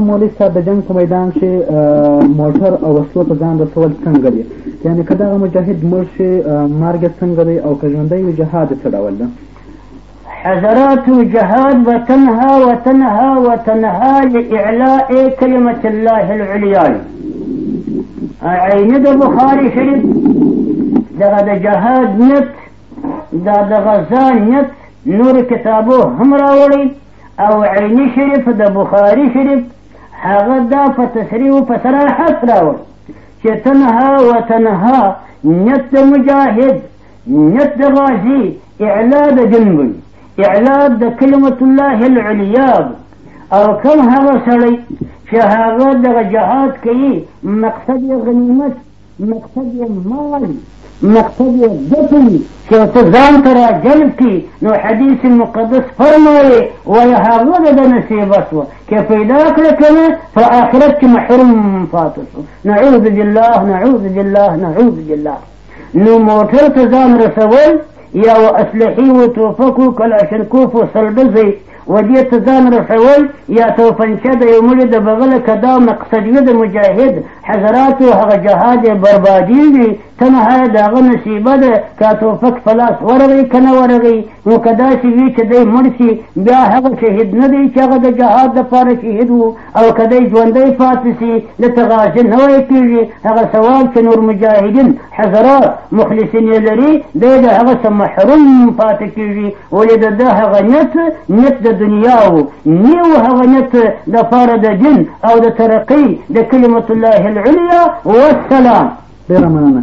مولوي صاحب د جنګ په میدان کې موټر او وسلو ته ځان رسول څنګه دي یعنې که دغه مجاهد مړ شي مرګ یې څنګه دی او که ژوندی وي جهاد یې څه ډول ده حضرات جهاد وتنها وتنها وتنها لإعلاء كلمة الله العليا عين د بخاري شريف دغه د جهاد نت دا د غزا نت نور کتابو هم راوړي او عیني شریف د بخاري شریف هغه دا په تصریح او په صراحت راوړ چې تنها و تنها نیت د مجاهد نیت د غازي اعلا د دین وي اعلا د کلمة الله العلیا او کم هغه سړی چې هغه دغه جهاد کوي مقصد یې غنیمت مقصد یې مال مقصد یې ګټې وي چې ته ځان ته راجلب کړي نو حدیث مقدس فرمایي وایي هغه د ده نصیبه شوه که پیدا کړه که نه په آخرت کې محروم پاتې شو نعوذ بالله نعوذ بالله نعوذ بالله نو موټر ته ځان رسول یا و اسلحې و توفکو کلاشنکوف و سلبزی ودې ته ځان رسول یا توفنچه د یو مړي د بغل کدا مقصد وي د مجاهد حضرات هغه جهاد بربادي وي تنها دغه نصیبه ده که توفک په لاس ورغی که نه ورغی نو که داسې وي چې دی مړ شي بیا هغه شهید نه دی چې هغه د جهاد دپاره شهید و او که دی ژوندی پاتې سي د تغاژه نوی کېږي هغه سوال چې نور مجاهدین حضرات مخلصین یې لري دی د هغه څه محروم پاتې کېږي ولې د ده هغه نیت نیت د دنیا و نه و هغه نیت دپاره د دین او د ترقۍ د کلمة الله العلیا والسلام ډېره مننه